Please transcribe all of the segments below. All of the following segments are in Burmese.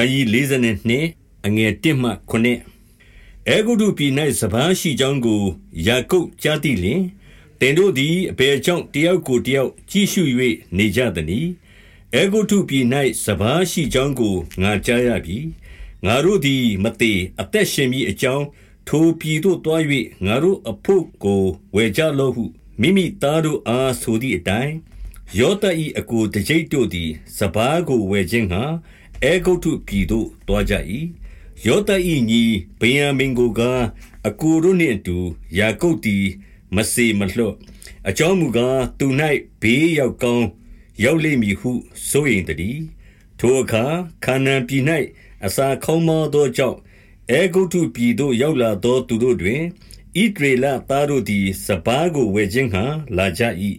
ခန်းကြီး42အငယ်1မှ9အဲဂုတုပြည်၌စပားရှိကြောင်းကိုယာကုပ်ကြားသိလျင်တင်တို့သည်အဘယ်ကြောင့်တယောက်ကိုတယောက်ကြည့်ရှု၍နေကြသနည်းအဲဂုတုပြည်၌စပားရှိကြောင်းကိုငါကြားရပြီငါတို့သည်မသေးအသက်ရှင်မိအကြောင်းထိုပြည်သို့တွား၍ငါတို့အဖို့ကိုဝယ်ကြလော့ဟုမိမိသားတို့အားဆိုသည့်အတိုင်းယောသ၏အကိုတကြိတ်တို့သည်စပားကိုဝယ်ခြင်းဟာ အဲဂုတ်ထုပြည်သို့သွားကြ၏ယောသ၏ညီဗိယံမင်ကိုကအကိုတို့နှင့်အတူယာကုပ်သည်မစေမလွတ်အကြောင်းမူကားသူ၌ဘေးရောက်ကောင်းရောက်လိမ့်မည်ဟုဆိုရင်တည်းထိုအခါခါနန်ပြည်၌အစာခေါင်းမောသောကြောင့်အဲဂုတ်ထုပြည်သို့ရောက်လာသောသူတို့တွင်ဣဒရေလသားတို့သည်စပားကိုဝယ်ခြင်းဟံလာကြ၏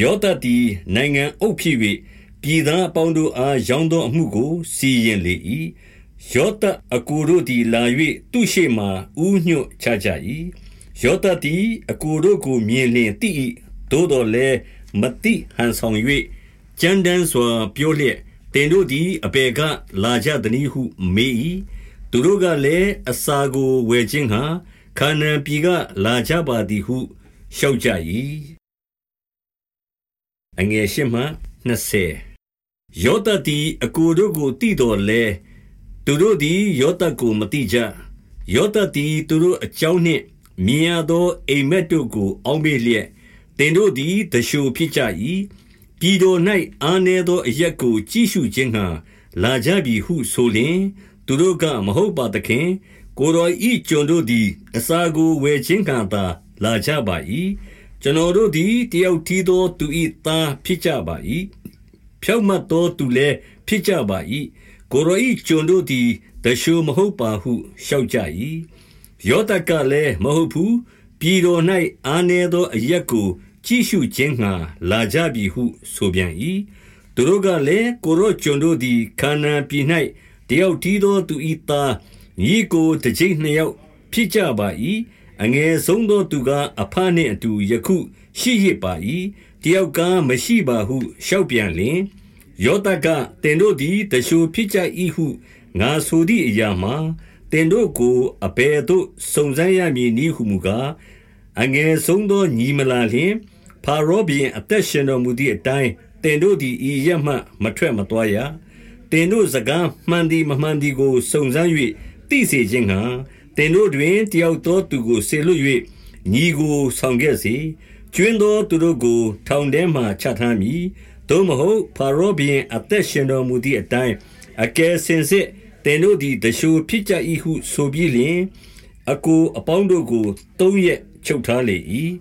ယောသသည်နိုင်ငံအုပ်ဖြစ်၍ ပြည်သားအပေါင်းတို့အား ရောင်းသောအမှုကို စီရင်လေ၏ယောသအကူတို့သည်လာ၍သူရှိမှဥညွတ်ချကြ၏ယောသသည်အကူတို့ကိုမြင်လျင် သိ၏သို့တော်လည်းမတိဟန်ဆောင်၍ကြမ်းတမ်းစွာ ပြောလျက်တင်တို့သည်အပေကလာကြသည်ဟု မေး၏သူတို့ကလည်း အစာကိုဝယ်ခြင်းဟာခါနန်ပြည်က လာကြပါသည်ဟု လျှောက်ကြ၏အငယ်ရှိမှ 20ယောသသည်အကိုတို့ကိုတည်တော်လဲသူတို့သည်ယောသကိုမတိကြယောသသည်သူတို့အကြောင်းနှင့်မြင်ရသောအိမ်မက်တို့ကိုအောင်းမေလျက်တင်တို့သည်တရှုဖြစ်ကြ၏ပြည်တော်၌အာနေသောအရက်ကိုကြည့်ရှုခြင်းဟံလာကြပြီဟုဆိုလျင်သူတို့ကမဟုတ်ပါသခင်ကိုတော်ဤကျွန်တို့သည်အစာကိုဝယ်ခြင်းကံသာလာကြပါ၏ ကျွန်တော်တို့သည်တယောက်ထီသောသူ၏သားဖြစ်ကြပါ၏ဖြောက်မတ်သောသူလည်းဖြစ်ကြပါ၏ကိုရောဤကျွန်တို့သည်တရှုမဟုတ်ပါဟုလျှောက်ကြ၏ယောသကလည်းမဟုတ်ဘူးပြည်တော်၌အာနေသောအရက်ကို ကြည့်ရှုခြင်းငှာလာကြပြီဟု ဆိုပြန်၏သူတို့ကလည်းကိုရောကျွန်တို့သည်ခါနာပြည်၌တယောက်ထီသောသူ၏သားညီကိုတစ်ကြိမ်နှစ်ယောက်ဖြစ်ကြပါ၏ အငယ်ဆုံးသောသူကအဖနှင့်အတူ ယခုရှိရပါ၏တယောက်ကမရှိပါဟု လျှောက်ပြန်လင် ယောသကတင်တို့သည်တရှုဖြစ်ကြ၏ဟု ငါဆိုသည့်အရာမှာတင်တို့ကို အဘယ်သို့ စုံစမ်းရမည်နည်းဟုမူကား အငယ်ဆုံးသော ညီမလာလျင်ဖာရောဘီအသက်ရှင်တော်မူသည့်အတိုင်းတင်တို့သည်ဤရက်မှ မထွက်မသွားရတင်တို့စကားမှန်သည် မမှန်သည်ကို စုံစမ်း၍သိစေခြင်းဟံ သင်တို့တွင်တယောက်သောသူကိုစေလွတ်၍ညီကိုဆောင်ခဲ့စေကျွင်းသောသူတို့ကို ထောင်ထဲမှချထားမည်သို့မဟုတ်ဖာရောဘီအသက်ရှင်တော်မူသည့်အတိုင်းအကယ်စင်စစ်သင်တို့သည်တရှုဖြစ်ကြ၏ဟုဆိုပြီးလျှင်အကိုအပေါင်းတို့ကိုသုံးရက်ချုပ်ထားလေ၏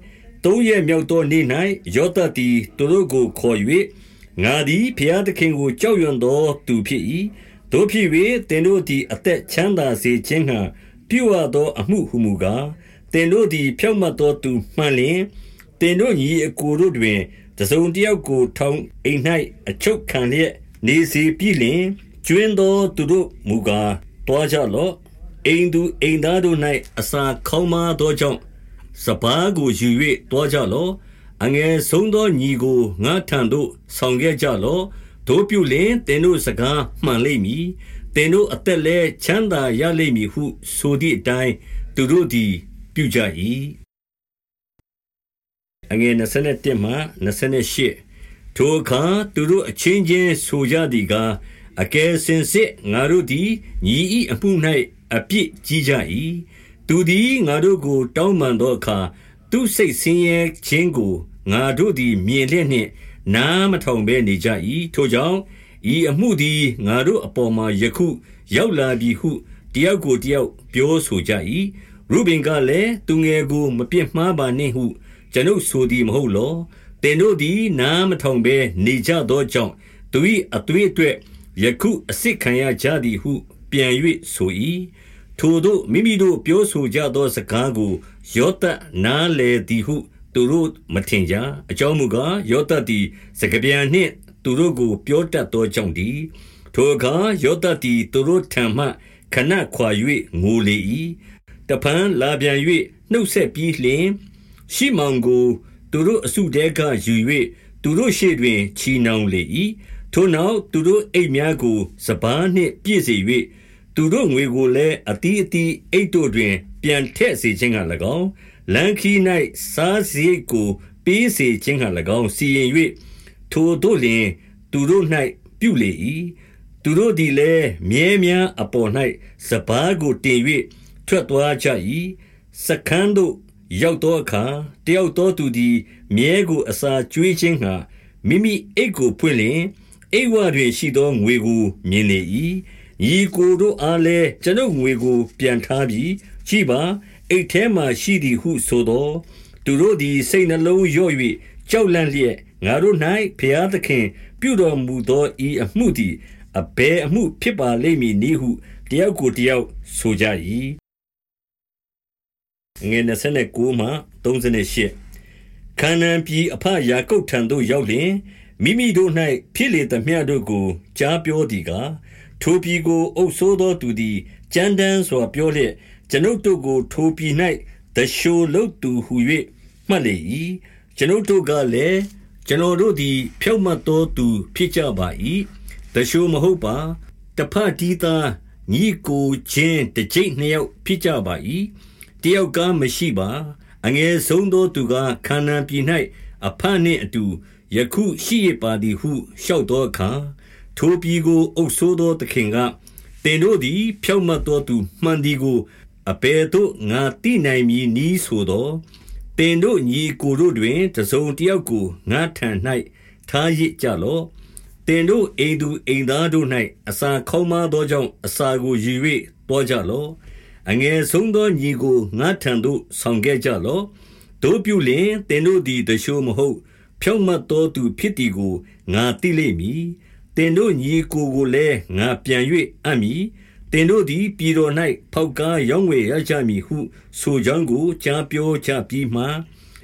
သုံးရက်မြောက်သောနေ့၌ယောသတီသူတို့ကိုခေါ်၍ငါသည်ဖျားသခင်ကိုကြောက်ရွံ့သောသူဖြစ်၏တို့ဖြစ်၍သင်တို့သည်အသက်ချမ်းသာစေခြင်းဟံ ပြုအပ်သောအမှုဟုမူကားတင်တို့သည် ဖြောက်မတ်သောသူမှန်လျင်တင်တို့ညီအကိုတို့တွင်တစုံတယောက်ကိုထောင်အိမ်၌အချုပ်ခံလျက်နေစီပြီလျင်ကျွင်းသောသူတို့မူကားတွားကြလော့အိမ်သူအိမ်သားတို့၌အစာခေါင်းမာသောကြောင့်စပားကိုယူ၍တွားကြလော့အငယ်ဆုံးသောညီကိုငါထံသို့ဆောင်ခဲ့ကြလော့တို့ပြုလင်တင်တို့စကားမှန်လိမ့်မည် သင်တို့အသက်လည်းချမ်းသာရလိမ့်မည်ဟု ဆိုသည့်အတိုင်း သူတို့သည် ပြုကြ၏အငယ်27မှ28ထိုအခါသူတို့အချင်းချင်းဆိုကြသည်ကားအကယ်စင်စစ်ငါတို့သည်ညီဤအမှု၌အပြစ်ကြီးကြ၏သူသည်ငါတို့ကို တောင်းပန်သောအခါသူစိတ်ဆင်းရဲခြင်းကိုငါတို့သည် မြင်လျက်နှင့် နားမထောင်ဘဲနေကြ၏ထိုကြောင့် ဤအမှုသည်ငါတို့အပေါ်မှာယခု ရောက်လာပြီဟုတယောက်ကိုတယောက်ပြောဆိုကြ၏ရုဘင်ကလည်းသူငယ်ကို မပြစ်မှားပါနှင့်ဟု ကျွန်ုပ်ဆိုသည်မဟုတ်လောတင်တို့သည်နားမထောင်ဘဲနေကြသောကြောင့်သူ၏အသွေးအတွက်ယခုအစ်စ်ခံရကြသည်ဟု ပြန်၍ဆို၏ထိုတို့မိမိတို့ပြောဆိုကြသောစကားကိုယောသနားလေသည်ဟု သူတို့မထင်ကြအကြောင်းမူကားယောသသည်စကပြန်နှင့် သူတို့ကို ပြောတတ်သောကြောင့်ဒီထိုအခါ ယောသတိသူတို့ထံမှ ခဏခွာ၍ငိုလေ၏တပန်းလာပြန်၍နှုတ်ဆက်ပြီးလျှင် ရှိမောင်ကို သူတို့အစုတဲကယူ၍သူတို့ရှေ့တွင် ချီနှောင်လေ၏ထိုနောက် သူတို့အိတ်များကို စပားနှင့်ပြည့်စေ၍သူတို့ငွေကိုလည်းအတီးအတီးအိတ်တို့တွင် ပြန်ထည့်စေခြင်းက၎င်းလန်ခီ၌စားစရိတ်ကို ပေးစေခြင်းက၎င်း စီရင်၍ ထိုတို့လျင်သူတို့၌ပြုလေ၏သူတို့သည်လည်းမြဲမြံအပေါ်၌စပားကိုတင်၍ထွက်သွားကြ၏စခန်းသို့ရောက်သောအခါတယောက်သောသူသည်မြဲကိုအစာကျွေးခြင်းငှာမိမိအိတ်ကိုဖွင့်လျင်အိတ်ဝတွင်ရှိသောငွေကိုမြင်လေ၏ညီကိုတို့အားလည်းကျွန်ုပ်ငွေကို ပြန်ထားပြီးကြည်ပါအိတ်ထဲမှရှိသည်ဟုဆိုသော သူတို့သည်စိတ်နှလုံးရော့၍ ကြောက်လန့်လျက်ငါတို့၌ဖျားသခင်ပြုတော်မူသောဤအမှုသည်အဘယ်အမှုဖြစ်ပါလိမ့်မည်နည်းဟုတယောက်ကိုတယောက်ဆိုကြ၏ငွေ29မှ38ခါနန်ပြည်အဖယာကုပ်ထံသို့ရောက်လျင်မိမိတို့၌ဖြစ်လေသမျှတို့ကိုကြားပြောသည်ကားထိုပြည်ကိုအုပ်ဆိုးသောသူသည်ကြမ်းတမ်းစွာပြောလျက်ကျွန်ုပ်တို့ကို ထိုပြည်၌တရှိုလုတ်သူဟု၍မှတ်လေ၏ ကျွန်ုပ်တို့ကလည်းကျွန်တော်တို့သည် ဖြောက်မတ်သောသူဖြစ်ကြပါ၏တရှိုမဟုတ်ပါတဖတ်တီးသားညီကိုချင်းတကြိတ်နှစ်ယောက်ဖြစ်ကြပါ၏တယောက်ကမရှိပါ အငယ်ဆုံးသောသူကခန္ဓာပြည်၌အဖနှင့်အတူယခုရှိရပါသည်ဟုလျှောက်သောအခါထိုပြည်ကိုအုပ်ဆိုးသောသခင်ကတင်တို့သည် ဖြောက်မတ်သောသူမှန်သည်ကိုအဘယ်သို့ငါတိနိုင်မည်နည်းဆိုသော တင်တို့ညီကိုတို့တွင်တစုံတယောက်ကိုငါထံ၌ထားရစ်ကြလော့တင်တို့အိမ်သူအိမ်သားတို့၌အစာခေါင်းမသောကြောင့်အစာကိုယူ၍တောကြလော့အငယ်ဆုံးသောညီကိုငါထံသို့ဆောင်ခဲ့ကြလော့တို့ပြုလင်တင်တို့သည်တရှိုးမဟုတ် ဖြောင့်မတ်သောသူဖြစ်သည်ကိုငါသိလိမ့်မည်တင်တို့ညီကိုကိုလည်းငါပြန်၍အံ့မည်တ င်တို့သည် ပြည်တော်၌ဖောက်ကားရောင်းဝယ်ရကြမည်ဟု ဆိုကြောင်းကို ကြားပြောကြပြီးမှ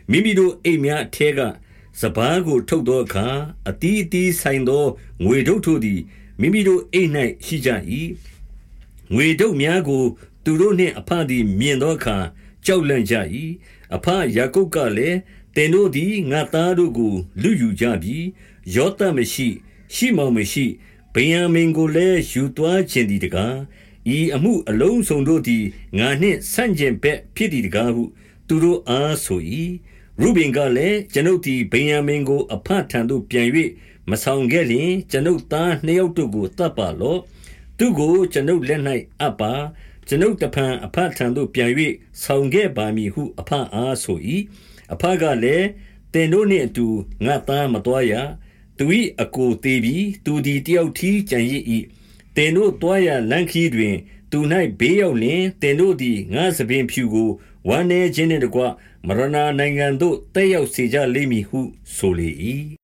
မိမိတို့အိမ်များအထဲက စပားကို ထုတ်သောအခါအတီးအတီးဆိုင်သော ငွေထုတ်တို့သည် မိမိတို့အိမ်၌ရှိကြ၏ငွေထုတ်များကို သူတို့နှင့်အဖသည် မြင်သောအခါ ကြောက်လန့်ကြ၏အဖယာကုပ်ကလည်းတင်တို့သည် ငါသားတို့ကိုလူယူကြပြီ ယောသမရှိ ရှိမောင်မရှိဗိယံမင်ကိုလည်း ယူသွားခြင်းဒီတကား ဤအမှုအလုံးစုံတို့သည်ငါနှင့်ဆန့်ကျင်ဘက်ဖြစ်သည်တကားဟု သူတို့အားဆို၏ရုဘင်ကလည်းကျွန်ုပ်သည်ဗိယံမင်ကို အဖထံသို့ပြန်၍မဆောင်ခဲ့လျင်ကျွန်ုပ်သားနှစ်ယောက်တို့ကိုတတ်ပါလော့သူကိုကျွန်ုပ်လက်၌အပ်ပါကျွန်ုပ်တဖန်အဖထံသို့ပြန်၍ဆောင်ခဲ့ပါမည်ဟု အဖအားဆို၏အဖကလည်းတင်တို့နှင့်အတူငါသားမတော်ရသူ၏အကိုသေးပြီးသူသည်တယောက်ထီးကြံရစ်၏ တင်တို့တွားရလန်ခီတွင် သူ၌ဘေးရောက်လင်တင်တို့သည်ငါစပင်ဖြူကိုဝမ်းနေခြင်းနှင့်တကွမရဏနိုင်ငံသို့တက်ရောက်စေကြလိမ့်မည်ဟုဆိုလေ၏